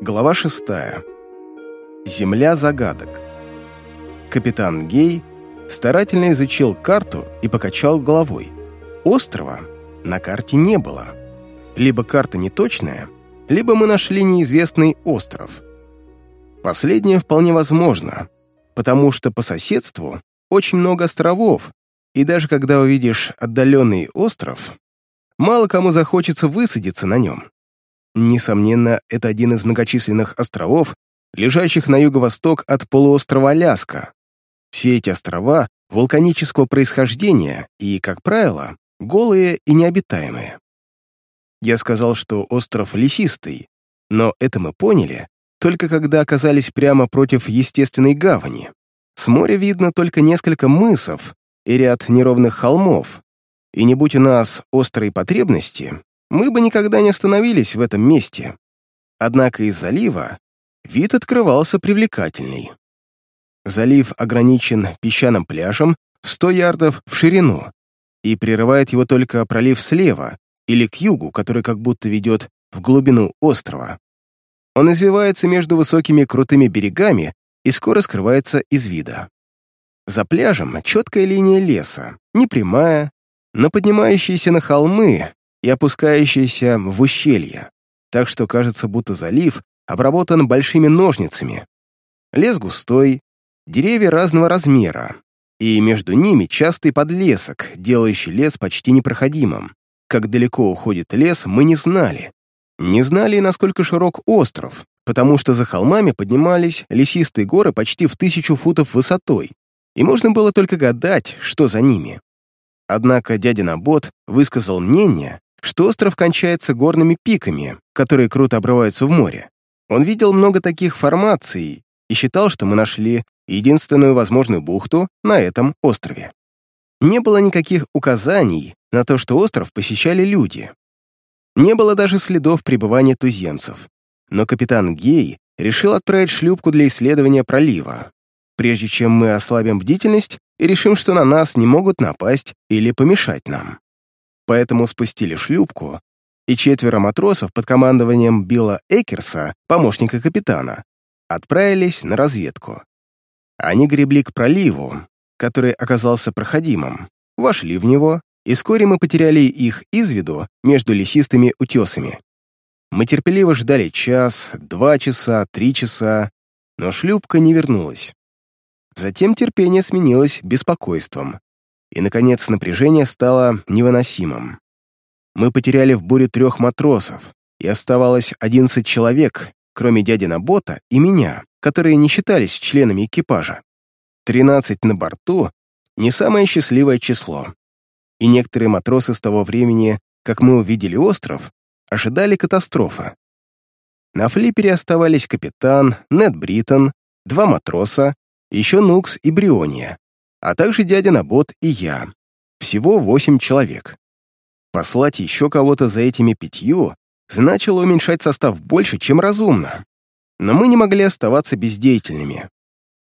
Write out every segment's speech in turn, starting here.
Глава 6. Земля загадок. Капитан Гей старательно изучил карту и покачал головой. Острова на карте не было. Либо карта неточная, либо мы нашли неизвестный остров. Последнее вполне возможно, потому что по соседству очень много островов, и даже когда увидишь отдаленный остров, мало кому захочется высадиться на нем. Несомненно, это один из многочисленных островов, лежащих на юго-восток от полуострова Аляска. Все эти острова вулканического происхождения и, как правило, голые и необитаемые. Я сказал, что остров лесистый, но это мы поняли, только когда оказались прямо против естественной гавани. С моря видно только несколько мысов и ряд неровных холмов, и не будь у нас острой потребности, мы бы никогда не остановились в этом месте. Однако из залива вид открывался привлекательный. Залив ограничен песчаным пляжем в 100 ярдов в ширину и прерывает его только пролив слева или к югу, который как будто ведет в глубину острова. Он извивается между высокими крутыми берегами и скоро скрывается из вида. За пляжем четкая линия леса, не прямая, но поднимающаяся на холмы и опускающаяся в ущелье, так что кажется, будто залив обработан большими ножницами. Лес густой, деревья разного размера, и между ними частый подлесок, делающий лес почти непроходимым. Как далеко уходит лес, мы не знали. Не знали, насколько широк остров, потому что за холмами поднимались лесистые горы почти в тысячу футов высотой, и можно было только гадать, что за ними. Однако дядя Набот высказал мнение, что остров кончается горными пиками, которые круто обрываются в море. Он видел много таких формаций и считал, что мы нашли единственную возможную бухту на этом острове. Не было никаких указаний на то, что остров посещали люди. Не было даже следов пребывания туземцев. Но капитан Гей решил отправить шлюпку для исследования пролива, прежде чем мы ослабим бдительность и решим, что на нас не могут напасть или помешать нам поэтому спустили шлюпку, и четверо матросов под командованием Билла Экерса, помощника капитана, отправились на разведку. Они гребли к проливу, который оказался проходимым, вошли в него, и вскоре мы потеряли их из виду между лесистыми утесами. Мы терпеливо ждали час, два часа, три часа, но шлюпка не вернулась. Затем терпение сменилось беспокойством и, наконец, напряжение стало невыносимым. Мы потеряли в буре трех матросов, и оставалось одиннадцать человек, кроме дяди Набота и меня, которые не считались членами экипажа. Тринадцать на борту — не самое счастливое число. И некоторые матросы с того времени, как мы увидели остров, ожидали катастрофы. На флипере оставались капитан, Нед Бриттон, два матроса, еще Нукс и Бриония, а также дядя Набот и я. Всего восемь человек. Послать еще кого-то за этими пятью значило уменьшать состав больше, чем разумно. Но мы не могли оставаться бездеятельными.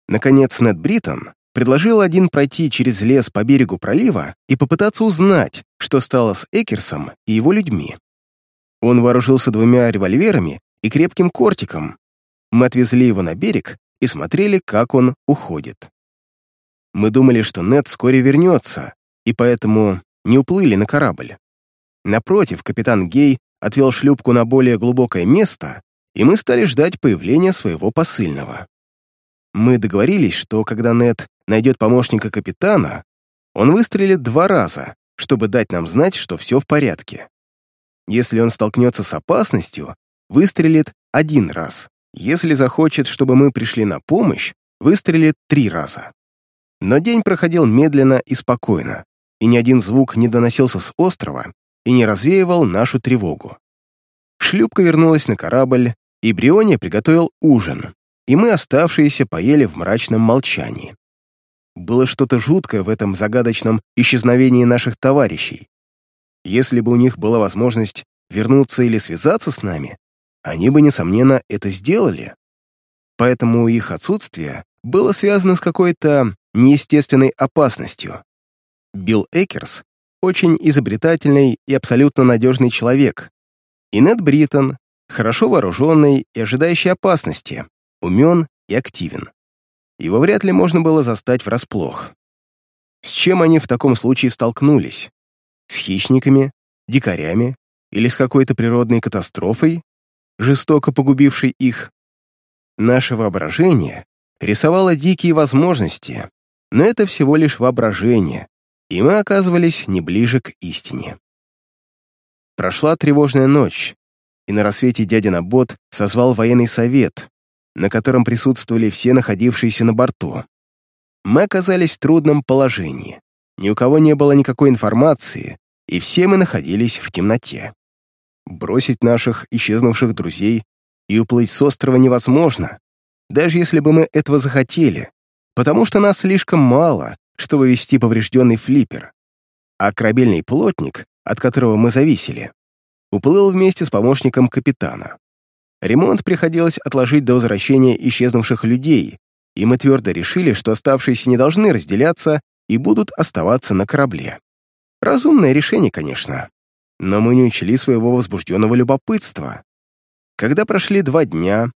Наконец, Нед Бриттон предложил один пройти через лес по берегу пролива и попытаться узнать, что стало с Экерсом и его людьми. Он вооружился двумя револьверами и крепким кортиком. Мы отвезли его на берег и смотрели, как он уходит. Мы думали, что Нед вскоре вернется, и поэтому не уплыли на корабль. Напротив, капитан Гей отвел шлюпку на более глубокое место, и мы стали ждать появления своего посыльного. Мы договорились, что когда Нед найдет помощника капитана, он выстрелит два раза, чтобы дать нам знать, что все в порядке. Если он столкнется с опасностью, выстрелит один раз. Если захочет, чтобы мы пришли на помощь, выстрелит три раза. Но день проходил медленно и спокойно, и ни один звук не доносился с острова и не развеивал нашу тревогу. Шлюпка вернулась на корабль, и Бриония приготовил ужин, и мы, оставшиеся, поели в мрачном молчании. Было что-то жуткое в этом загадочном исчезновении наших товарищей. Если бы у них была возможность вернуться или связаться с нами, они бы, несомненно, это сделали. Поэтому их отсутствие было связано с какой-то неестественной опасностью. Билл Экерс — очень изобретательный и абсолютно надежный человек, и Нед Бриттон хорошо вооруженный и ожидающий опасности, умен и активен. Его вряд ли можно было застать врасплох. С чем они в таком случае столкнулись? С хищниками, дикарями или с какой-то природной катастрофой, жестоко погубившей их? Наше воображение рисовало дикие возможности, но это всего лишь воображение, и мы оказывались не ближе к истине. Прошла тревожная ночь, и на рассвете дядя Набот созвал военный совет, на котором присутствовали все находившиеся на борту. Мы оказались в трудном положении. Ни у кого не было никакой информации, и все мы находились в темноте. Бросить наших исчезнувших друзей и уплыть с острова невозможно, даже если бы мы этого захотели, потому что нас слишком мало, чтобы вести поврежденный флиппер. А корабельный плотник, от которого мы зависели, уплыл вместе с помощником капитана. Ремонт приходилось отложить до возвращения исчезнувших людей, и мы твердо решили, что оставшиеся не должны разделяться и будут оставаться на корабле. Разумное решение, конечно, но мы не учли своего возбужденного любопытства. Когда прошли два дня,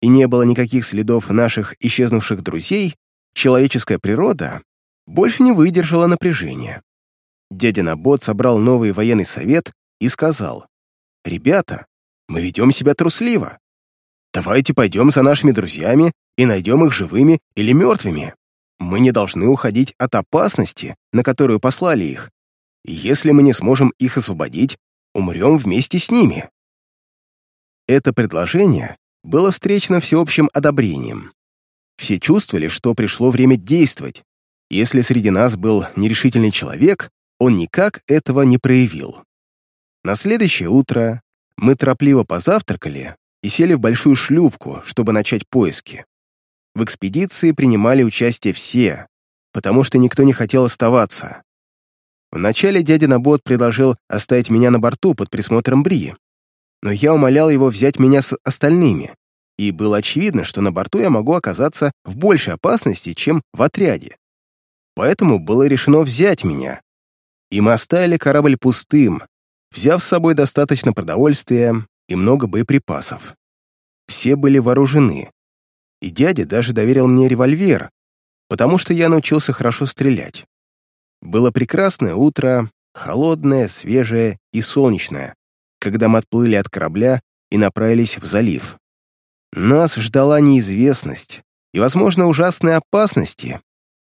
и не было никаких следов наших исчезнувших друзей, человеческая природа больше не выдержала напряжения. Дядя Набот собрал новый военный совет и сказал, «Ребята, мы ведем себя трусливо. Давайте пойдем за нашими друзьями и найдем их живыми или мертвыми. Мы не должны уходить от опасности, на которую послали их. Если мы не сможем их освободить, умрем вместе с ними». Это предложение было встречено всеобщим одобрением. Все чувствовали, что пришло время действовать. Если среди нас был нерешительный человек, он никак этого не проявил. На следующее утро мы торопливо позавтракали и сели в большую шлюпку, чтобы начать поиски. В экспедиции принимали участие все, потому что никто не хотел оставаться. Вначале дядя Набот предложил оставить меня на борту под присмотром Бри, но я умолял его взять меня с остальными, и было очевидно, что на борту я могу оказаться в большей опасности, чем в отряде. Поэтому было решено взять меня, и мы оставили корабль пустым, взяв с собой достаточно продовольствия и много боеприпасов. Все были вооружены, и дядя даже доверил мне револьвер, потому что я научился хорошо стрелять. Было прекрасное утро, холодное, свежее и солнечное, когда мы отплыли от корабля и направились в залив. Нас ждала неизвестность и, возможно, ужасные опасности,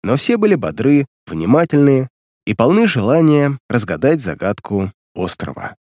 но все были бодры, внимательны и полны желания разгадать загадку острова.